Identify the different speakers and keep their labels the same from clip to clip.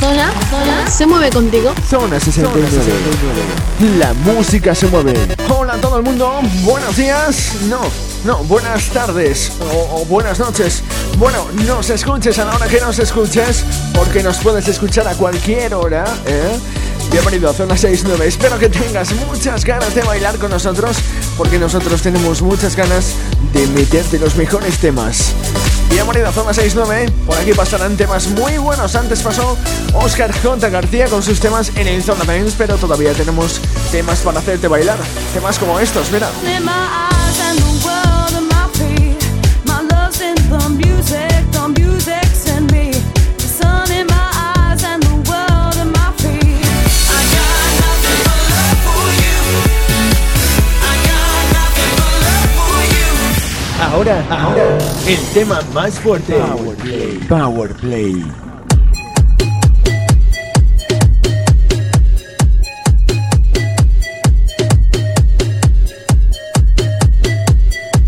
Speaker 1: zona, zona se mueve contigo.
Speaker 2: Zona 69. La música se mueve. Hola a todo el mundo. Buenos días. No, no, buenas tardes o, buenas noches. Bueno, nos escuches a la hora que nos escuches, porque nos puedes escuchar a cualquier hora, ¿eh? Bienvenido a Zona 69. Espero que tengas muchas ganas de bailar con nosotros, porque nosotros tenemos muchas ganas de meterte los mejores temas. Bienvenido a Zona 69. Por aquí pasarán temas muy buenos. Antes pasó Oscar J. García con sus temas en el Zona Dance, pero todavía tenemos temas para hacerte bailar. Temas como estos, mira. Ahora, ahora, el tema más fuerte. Power Play. Power Play.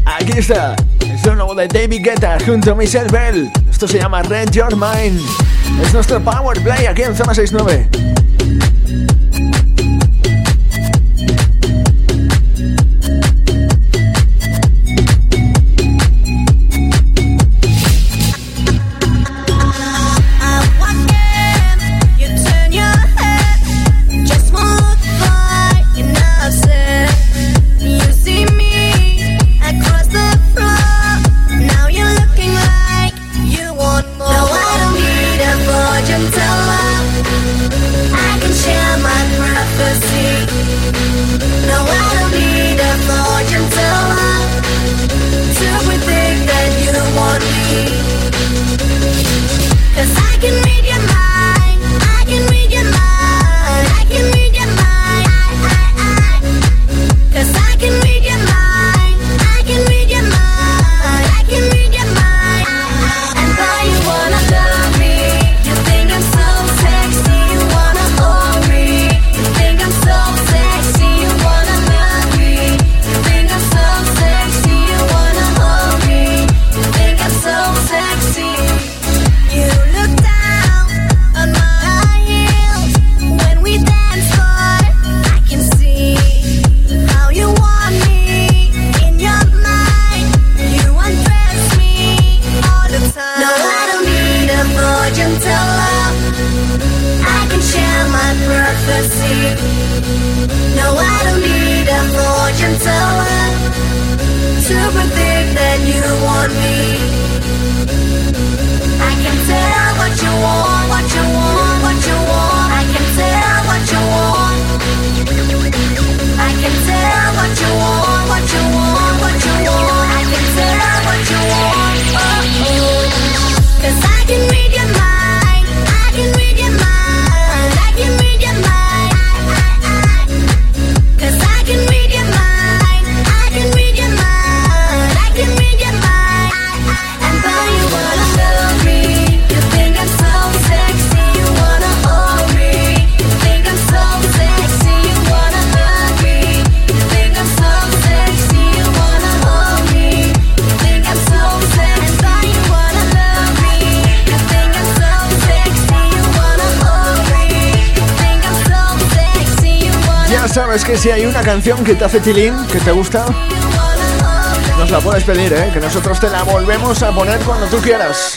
Speaker 2: Aquí está, es un nuevo de David Guetta junto a Michelle Bell. Esto se llama Red Your Mind. Es nuestro Power Play aquí en Zona 69. Si hay una canción que te hace tilín, que te gusta, nos la puedes pedir, ¿eh? que nosotros te la volvemos a poner cuando tú quieras.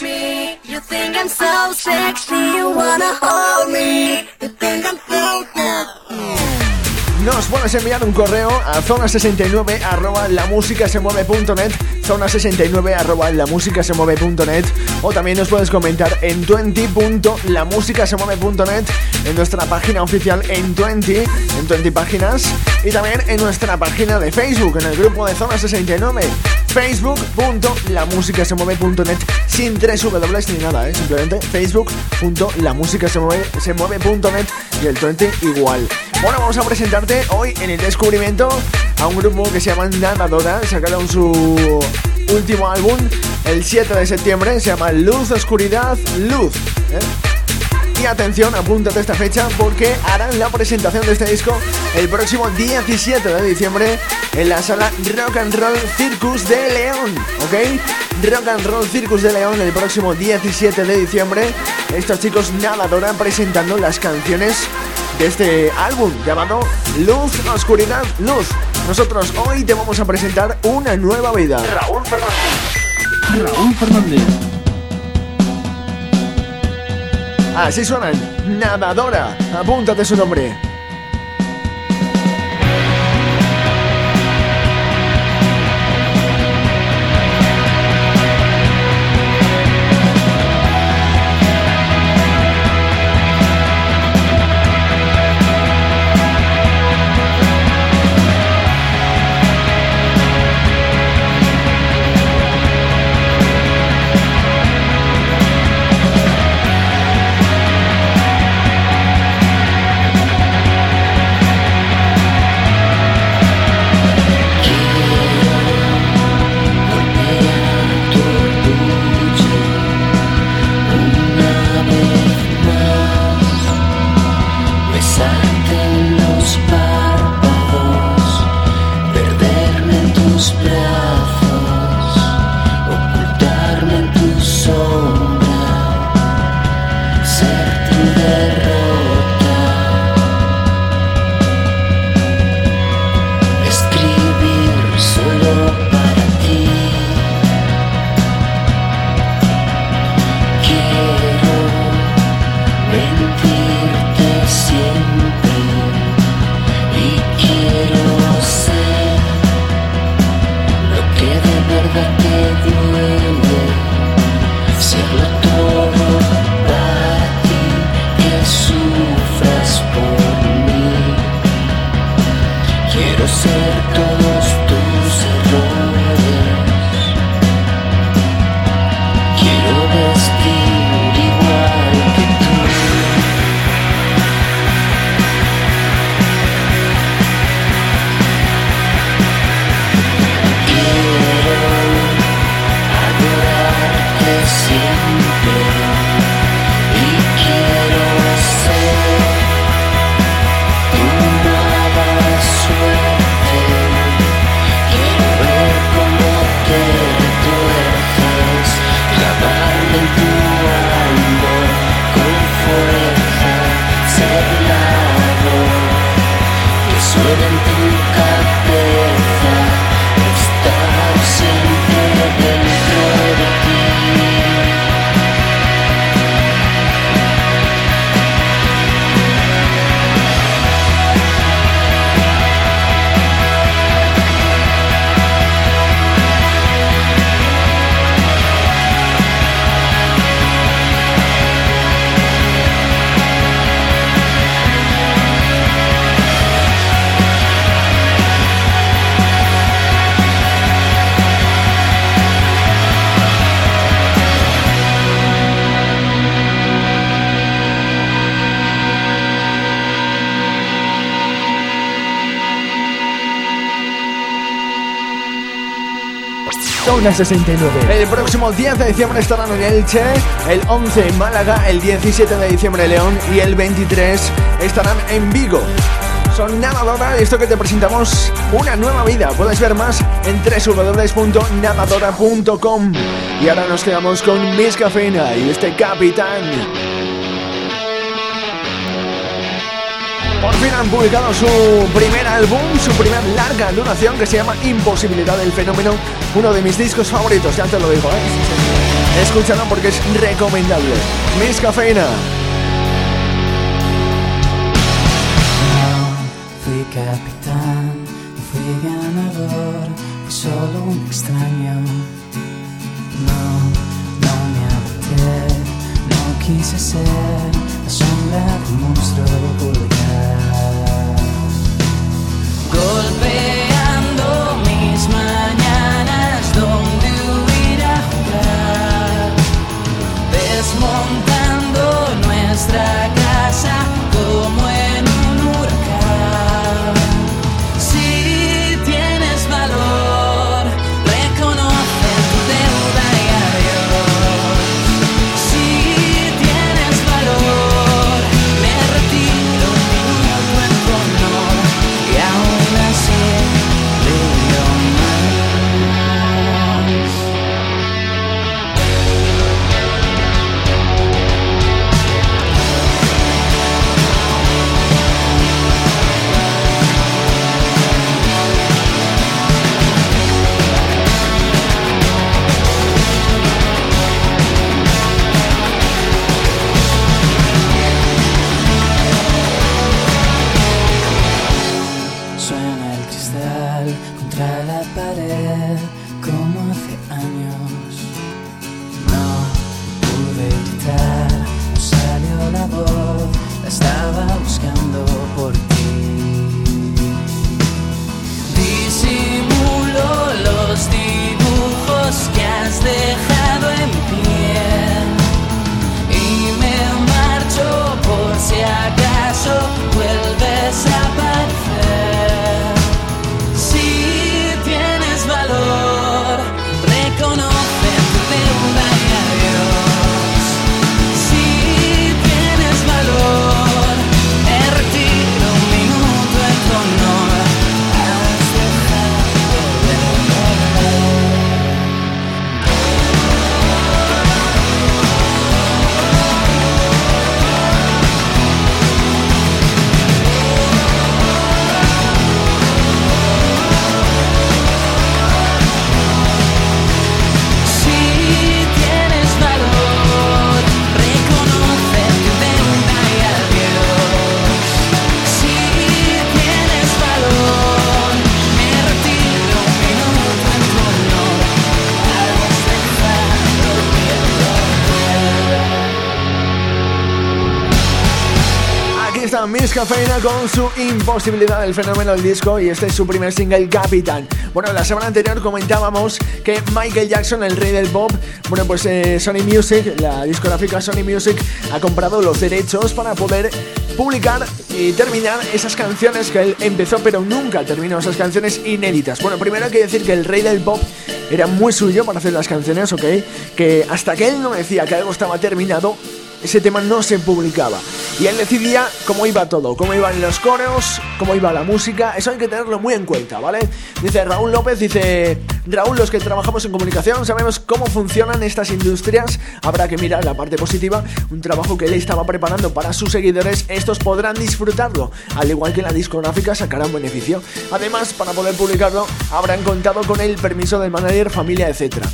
Speaker 2: Nos puedes enviar un correo a zona69 arroba la música se mueve.net zona69 arroba la música se mueve.net o también nos puedes comentar en 20.lamusicasemueve.net en nuestra página oficial en 20, en 20 páginas y también en nuestra página de Facebook, en el grupo de Zona 69 facebook.lamusicasemueve.net sin tres W ni nada, ¿eh? simplemente facebook.lamusicasemueve.net y el 20 igual. Bueno, vamos a presentarte hoy en el descubrimiento a un grupo que se llama Nadadora. Sacaron su último álbum el 7 de septiembre. Se llama Luz, Oscuridad, Luz. ¿eh? Y atención, apúntate esta fecha porque harán la presentación de este disco el próximo 17 de diciembre en la sala Rock and Roll Circus de León. ¿Ok?
Speaker 3: Rock and Roll Circus de León el próximo 17 de diciembre. Estos chicos nadadora presentando las canciones de este álbum llamado Luz, Oscuridad, Luz. Nosotros hoy te vamos a presentar una nueva vida.
Speaker 4: Raúl Fernández. Raúl Fernández.
Speaker 3: Así suenan. Nadadora. Apúntate su nombre.
Speaker 4: 69.
Speaker 3: El próximo 10 de diciembre estarán en Elche, el 11 en Málaga, el 17 de diciembre en León y el 23 estarán en Vigo. Son Nadadora, esto que te presentamos una nueva vida. Puedes ver más en www.nadadora.com. Y ahora nos quedamos con Miss Cafeína y este capitán. Por fin han publicado su primer álbum, su primer larga duración que se llama Imposibilidad del Fenómeno, uno de mis discos favoritos, ya te lo digo, ¿eh? Escúchalo porque es recomendable. Miss Cafeína.
Speaker 5: Cafeína con su imposibilidad del fenómeno del disco y este es su primer single, Capitán. Bueno, la semana anterior comentábamos que Michael Jackson, el rey del pop, bueno, pues eh, Sony Music, la discográfica Sony Music, ha comprado los derechos para poder publicar y terminar esas canciones que él empezó pero nunca terminó, esas canciones inéditas. Bueno, primero hay que decir que el rey del pop era muy suyo para hacer las canciones, ¿ok? Que hasta que él no decía que algo estaba terminado, ese tema no se publicaba. Y él decidía cómo iba todo, cómo iban los coros, cómo iba la música, eso hay que tenerlo muy en cuenta, ¿vale? Dice Raúl López, dice, Raúl, los que trabajamos en comunicación sabemos cómo funcionan estas industrias, habrá que mirar la parte positiva, un trabajo que él estaba preparando para sus seguidores, estos podrán disfrutarlo, al igual que la discográfica sacarán beneficio. Además, para poder publicarlo, habrán contado con el permiso del manager, familia, etcétera.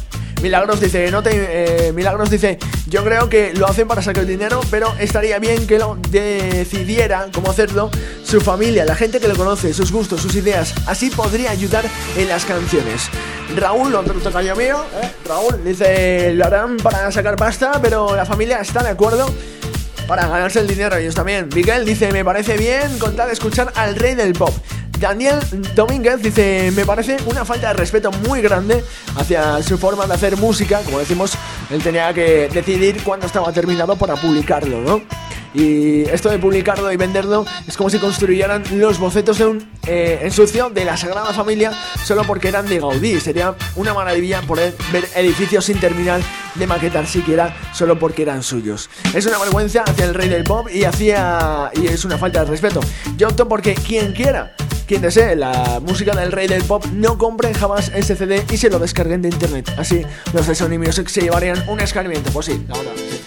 Speaker 5: Milagros dice, no te, eh, Milagros dice, yo creo que lo hacen para sacar dinero, pero estaría bien que lo decidiera cómo hacerlo su familia, la gente que lo conoce, sus gustos, sus ideas. Así podría ayudar en las canciones. Raúl, otro tocayo mío, ¿eh? Raúl dice, lo harán para sacar pasta, pero la familia está de acuerdo para ganarse el dinero ellos también. Miguel dice, me parece bien contar escuchar al rey del pop. Daniel Domínguez dice, me parece una falta de respeto muy grande hacia su forma de hacer música. Como decimos, él tenía que decidir cuándo estaba terminado para publicarlo, ¿no? Y esto de publicarlo y venderlo es como si construyeran los bocetos de un eh, ensucio de la Sagrada Familia solo porque eran de Gaudí. Sería una maravilla poder ver edificios sin terminar de maquetar siquiera solo porque eran suyos. Es una vergüenza hacia el rey del pop y hacia y es una falta de respeto. Yo opto porque quien quiera quien desee la música del rey del pop no compren jamás ese CD y se lo descarguen de internet. Así los de Sony Music se llevarían un escarmiento. Pues sí, ahora sí.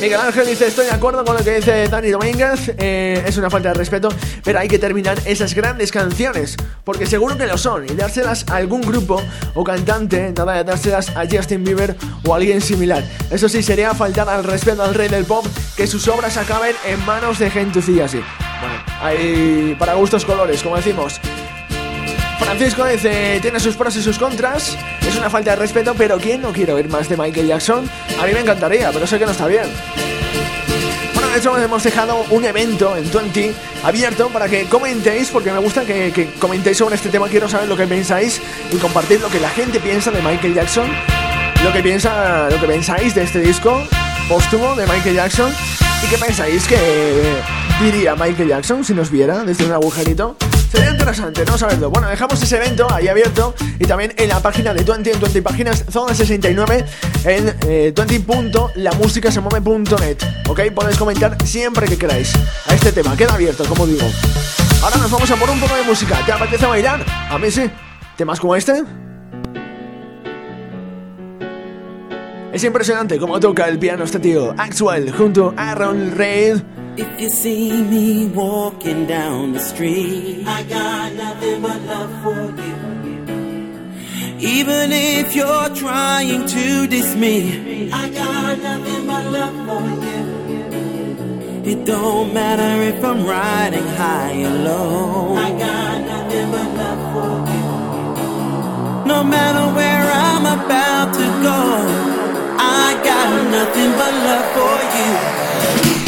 Speaker 5: Miguel Ángel dice, estoy de acuerdo con lo que dice Dani Domínguez, eh, es una falta de respeto, pero hay que terminar esas grandes canciones, porque seguro que lo son, y dárselas a algún grupo o cantante, nada de dárselas a Justin Bieber o a alguien similar. Eso sí, sería faltar al respeto al rey del pop, que sus obras acaben en manos de gente así. Bueno, hay para gustos colores, como decimos. Francisco dice, tiene sus pros y sus contras, es una falta de respeto, pero ¿quién no quiere oír más de Michael Jackson? A mí me encantaría, pero sé que no está bien. Bueno, de hecho hemos dejado un evento en 20 abierto para que comentéis, porque me gusta que, que comentéis sobre este tema, quiero saber lo que pensáis y compartir lo que la gente piensa de Michael Jackson, lo que, piensa, lo que pensáis de este disco póstumo de Michael Jackson y qué pensáis que diría Michael Jackson si nos viera desde un agujerito. Sería interesante, ¿no? Saberlo. Bueno, dejamos ese evento ahí abierto y también en la página de 20 en 20 páginas, zona 69 en eh, 20.lamusicasemueve.net. ¿Ok? Podéis comentar siempre que queráis a este tema. Queda abierto, como digo. Ahora nos vamos a por un poco de música. ¿Te apetece bailar? A mí sí. ¿Temas como este? Es impresionante cómo toca el piano este tío, Axwell, junto a Aaron Reid.
Speaker 6: If you see me walking down the street, I got nothing but love for you. Even if you're trying to diss me, I got nothing but love for you. It don't matter if I'm riding high or low. I got nothing but love for you. No matter where I'm about to go, I got nothing but love for you.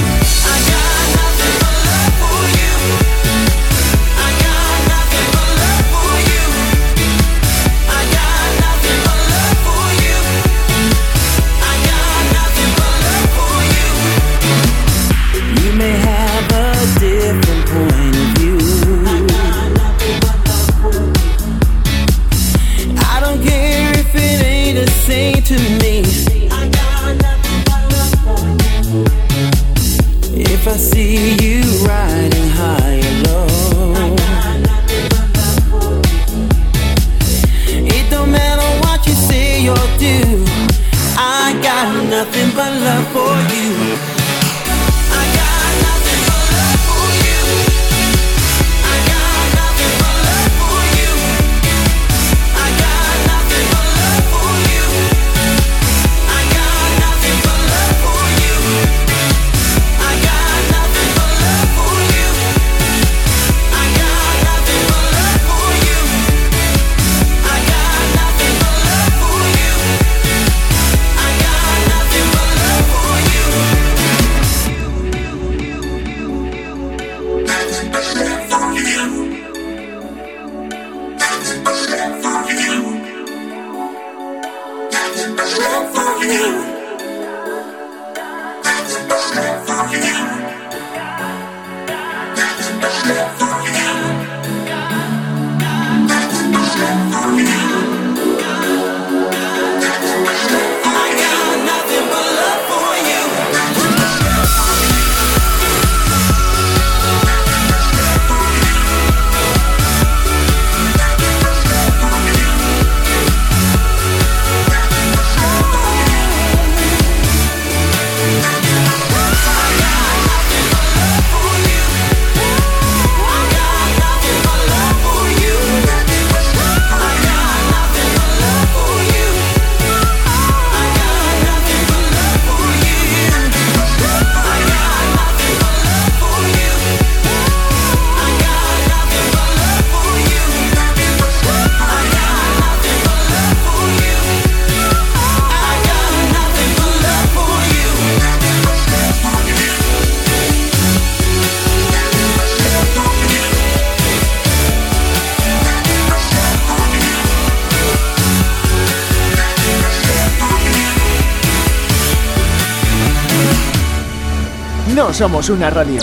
Speaker 5: Somos una radio.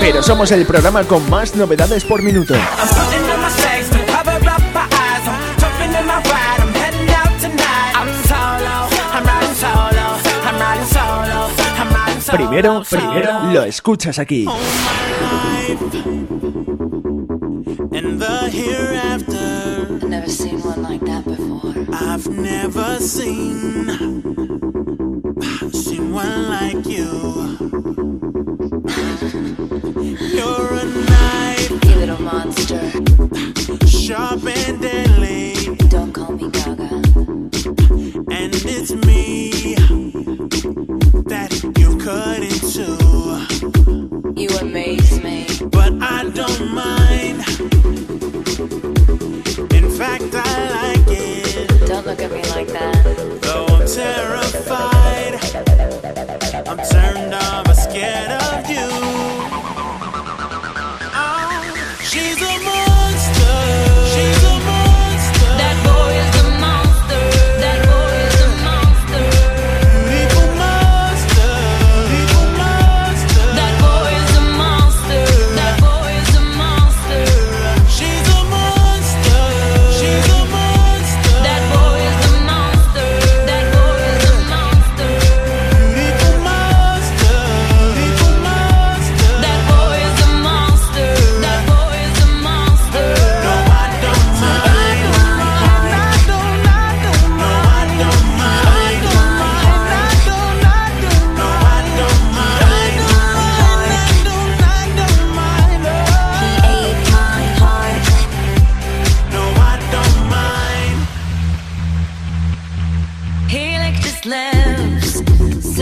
Speaker 5: Pero somos el programa con más novedades por minuto. Primero, primero, lo escuchas aquí.
Speaker 7: I've never seen someone like
Speaker 8: you. You're a knife,
Speaker 7: you little monster,
Speaker 8: sharp and deadly.
Speaker 7: look at me like that.
Speaker 8: Though I'm terrified.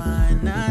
Speaker 8: mind. I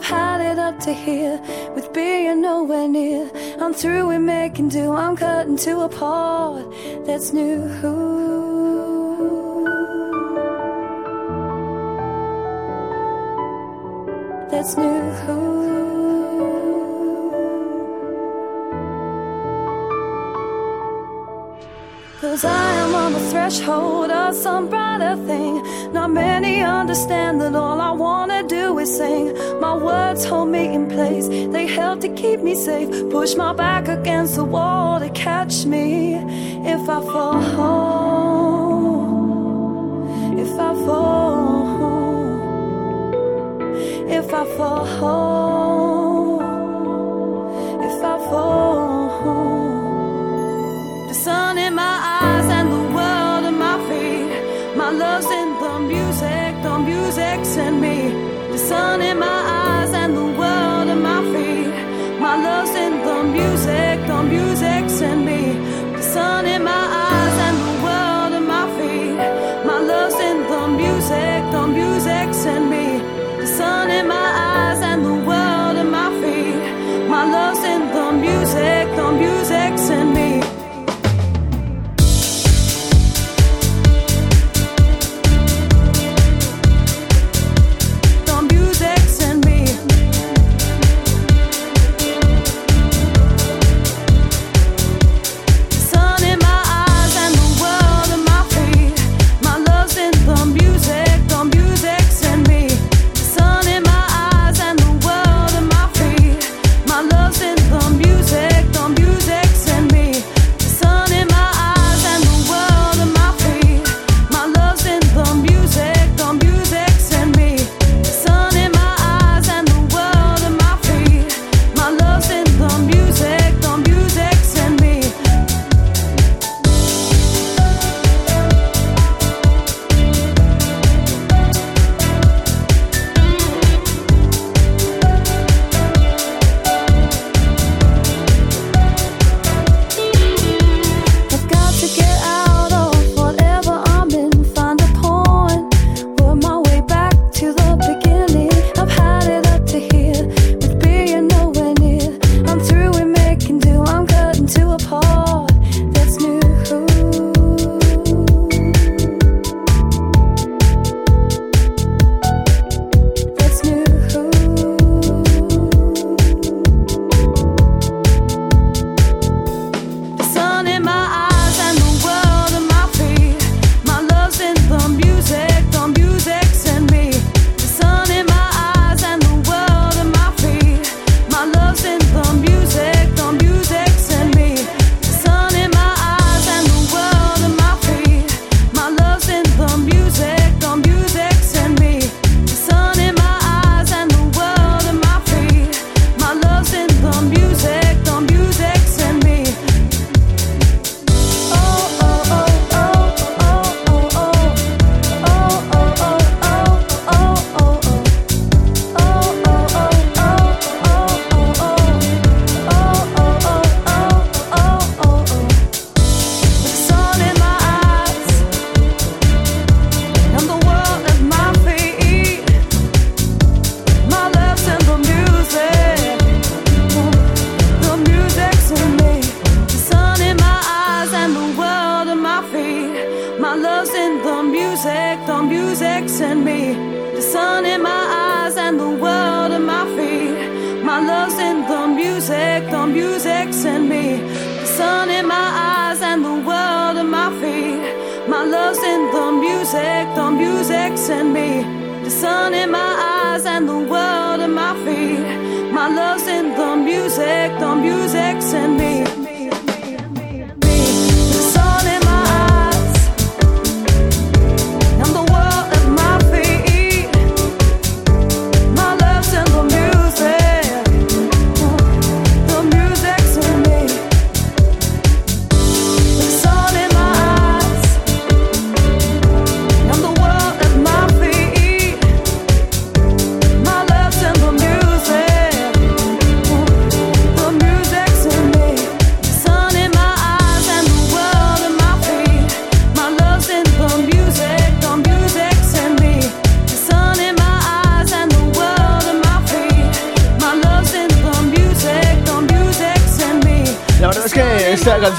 Speaker 9: I've had it up to here with being nowhere near. I'm through with making do, I'm cutting to a part that's new. That's new. Cause I threshold of some brighter thing. Not many understand that all I wanna do is sing. My words hold me in place, they help to keep me safe. Push my back against the wall to catch me if I fall. If I fall. If I fall.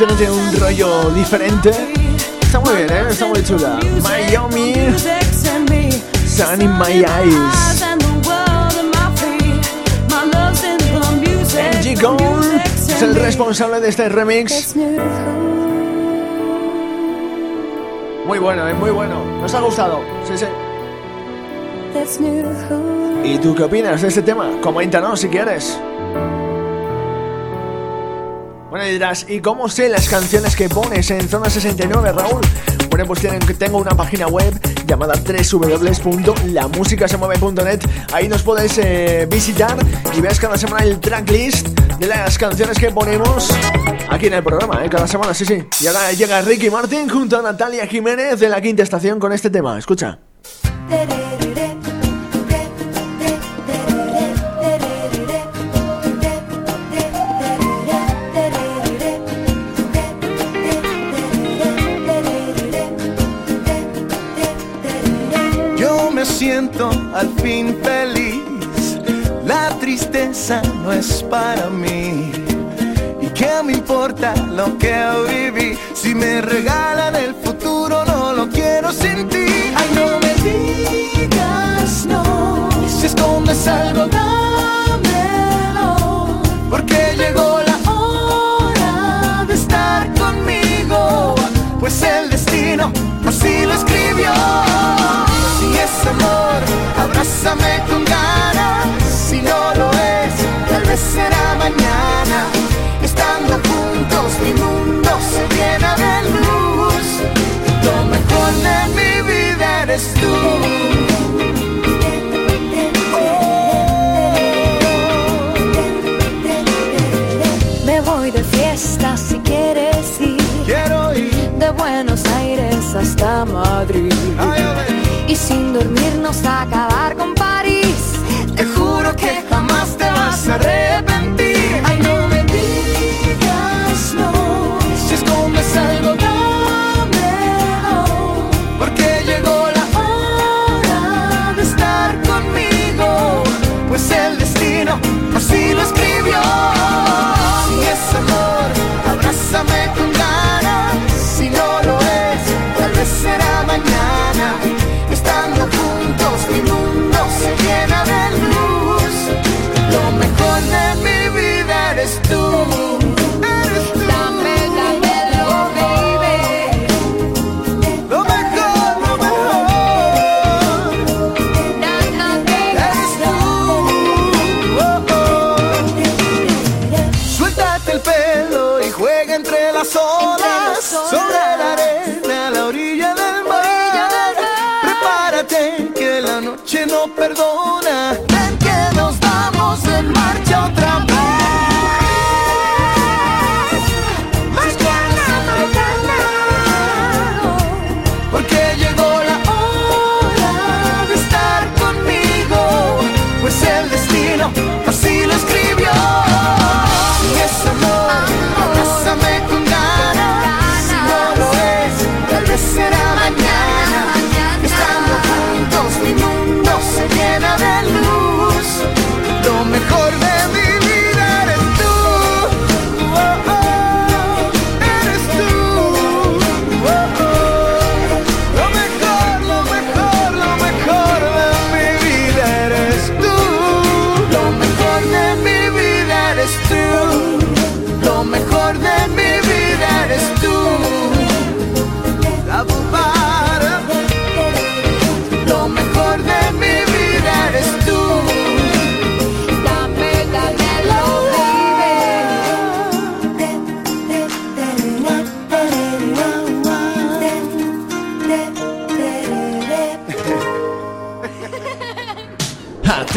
Speaker 5: canción tiene un rollo diferente. Está muy bien, ¿eh? Está muy chula. Miami, Sun in My Eyes. NG Cole es el responsable de este remix. Muy bueno, ¿eh? Muy bueno. Nos ha gustado. Sí, sí. ¿Y tú qué opinas de este tema? Coméntanos si quieres. Bueno, dirás, ¿y cómo sé las canciones que pones en Zona 69, Raúl? Bueno, pues tengo una página web llamada www.lamusicasemueve.net Ahí nos podéis eh, visitar y ves cada semana el tracklist de las canciones que ponemos aquí en el programa, ¿eh? cada semana, sí, sí. Y ahora llega Ricky Martin junto a Natalia Jiménez de la quinta estación con este tema. Escucha.
Speaker 6: Siento al fin feliz. La tristeza no es para mí. ¿Y qué me importa lo que viví? Si me regalan el futuro, no lo quiero sin ti. Ay, no me digas no. Si escondes algo, dámelo. Porque llegó la hora de estar conmigo. Pues el abrázame con ganas. Si no lo es, tal vez será mañana. Estando juntos, mi mundo se llena de luz. Lo mejor de mi vida eres tú.
Speaker 9: Me voy de fiesta si quieres ir.
Speaker 6: Quiero ir
Speaker 9: de Buenos Aires hasta Madrid y sin dormirnos a acabar con París.
Speaker 6: Te juro que jamás te vas a arrepentir.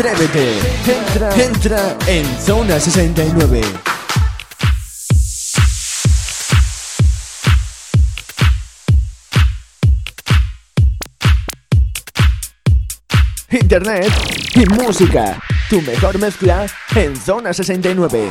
Speaker 5: Atrévete. Entra, entra en Zona 69. Internet y música. Tu mejor mezcla en Zona 69.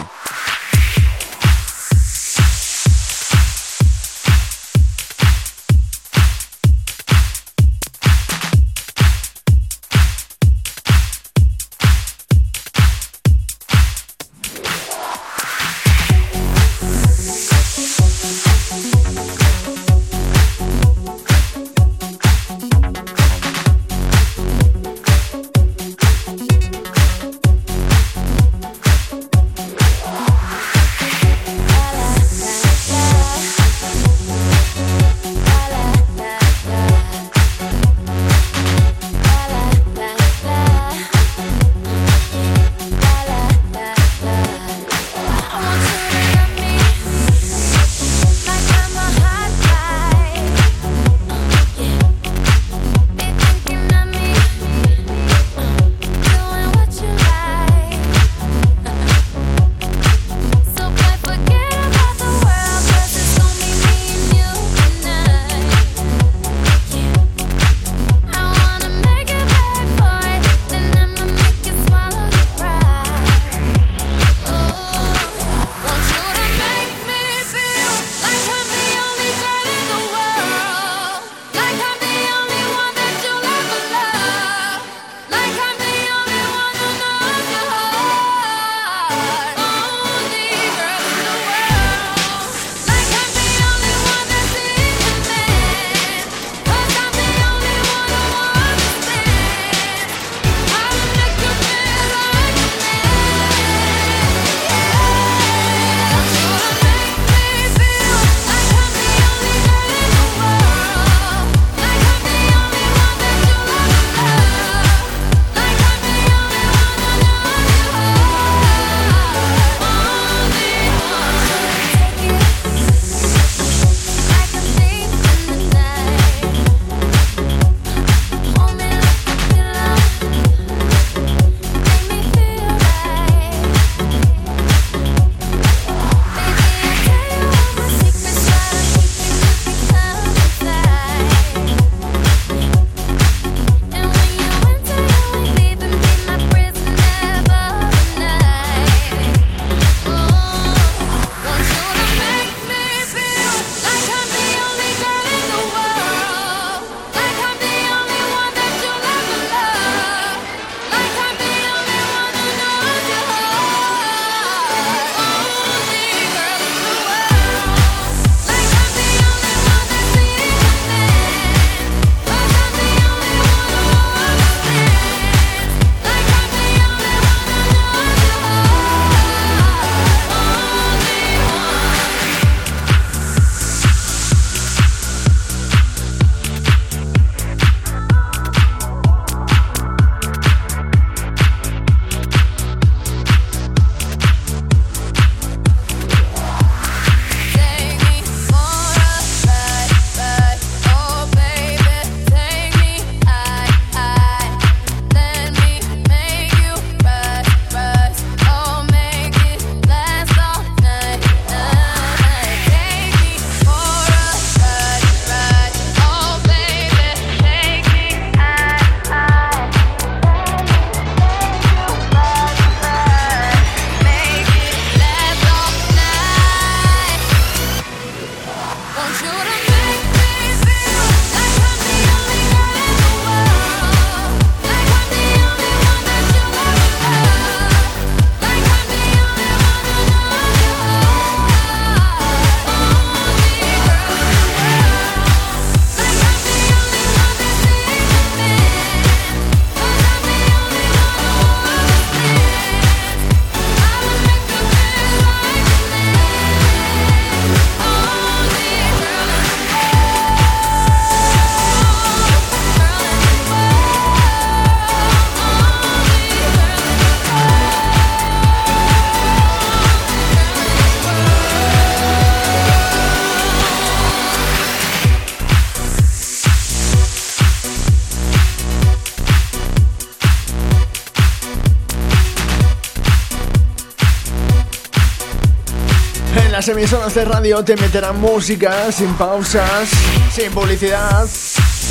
Speaker 5: Las emisoras de radio te meterán música sin pausas, sin publicidad,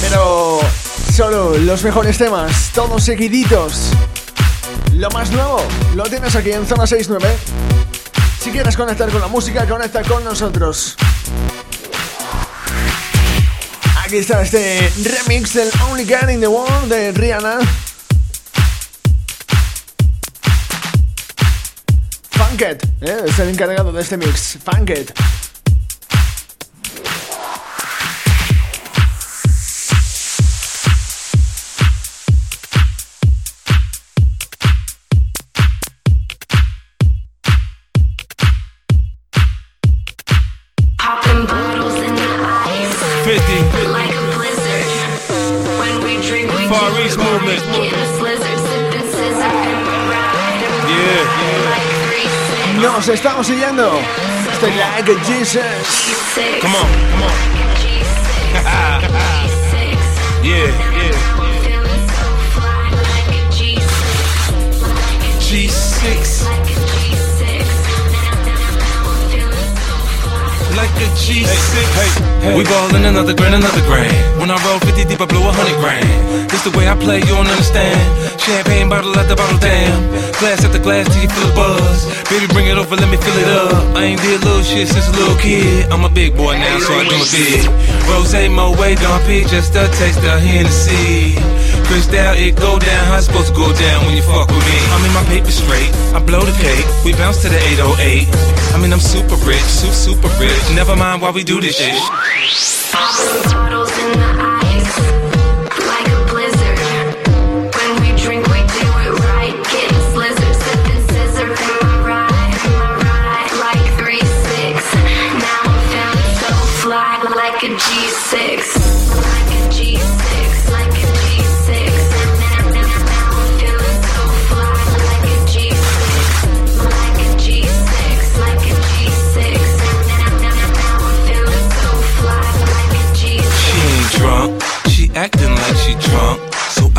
Speaker 5: pero solo los mejores temas, todos seguiditos. Lo más nuevo lo tienes aquí en Zona 69. Si quieres conectar con la música, conecta con nosotros. Aquí está este remix del Only Girl in the World de Rihanna. Funket, ¿eh? es el encargado de este mix. Funket. Nos estamos siguiendo. Estoy like Jesus.
Speaker 10: Come on, come on. yeah, Like a G6. Hey, hey, hey. We ballin' another grand, another grand. When I roll 50 deep, I blow a hundred grand. This the way I play, you don't understand. Champagne bottle at the bottle, damn. Glass at the glass till you feel the buzz. Baby, bring it over, let me fill it up. I ain't did little shit since a little kid. I'm a big boy now, so I do it big. Rose, Moet, Don P, just a taste of Hennessy. Crystal, it go down how it's supposed to go down when you fuck with me. I'm in my paper straight, I blow the cake. We bounce to the 808. I mean, I'm super rich, super, super rich. Never mind why we do this shit.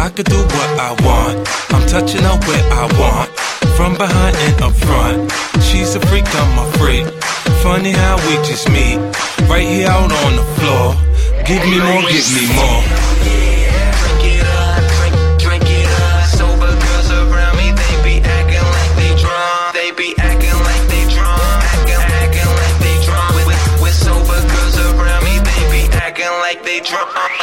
Speaker 10: I could do what I want. I'm touching her where I want. From behind and up front. She's a freak, I'm a freak. Funny how we just meet. Right here out on the floor. Give me more, give me more.
Speaker 11: Up, up. They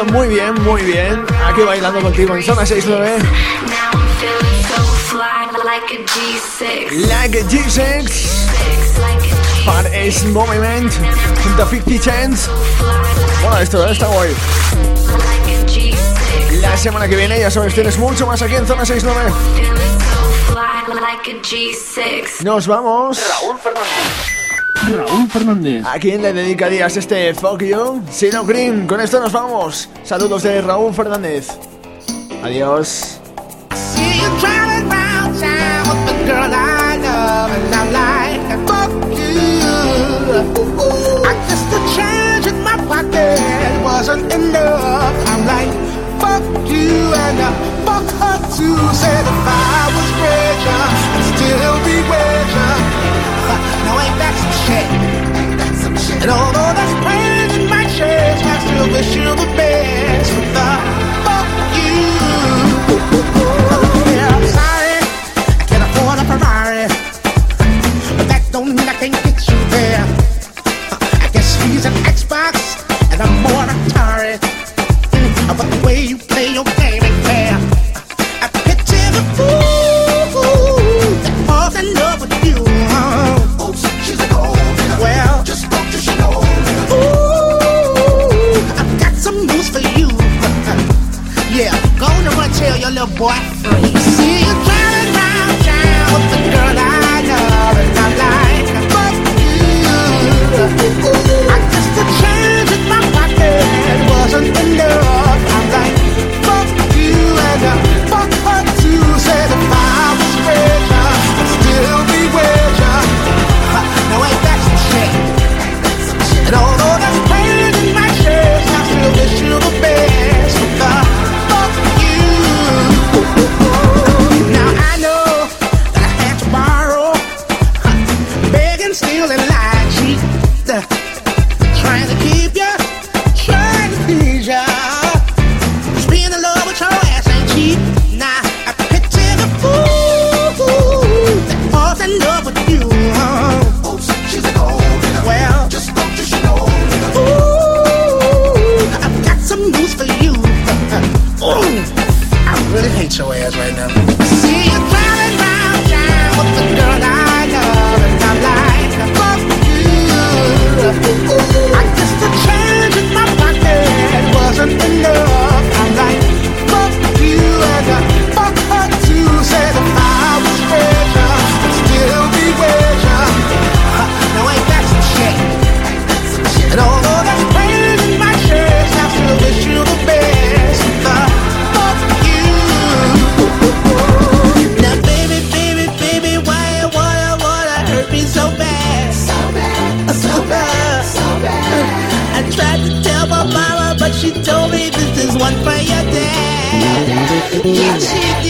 Speaker 5: Pasado muy bien, muy bien. Aquí bailando contigo en zona 69. Like a G6. Para es Movement junto a 50 Chance. Bueno, esto está guay. La semana que viene ya sabes, tienes mucho más aquí en zona 69. Nos vamos.
Speaker 4: Raúl Fernández. Raúl Fernández.
Speaker 5: ¿A quién le dedicarías este Fuck You? Sino Green, con esto nos vamos. Saludos de Raúl Fernández. Adiós. wasn't enough. I'm like, fuck you and uh, fuck her too. Said if I was richer, I'd still be
Speaker 12: with you. No, ain't that some shit? And although that's pain in my chest, I still wish you the best the fuck you. Oh, yeah, sorry, I can't afford a Ferrari, but that don't mean I can't get you there. I guess an Xbox, and I'm more Atari. But the way you play your Boa Yeah.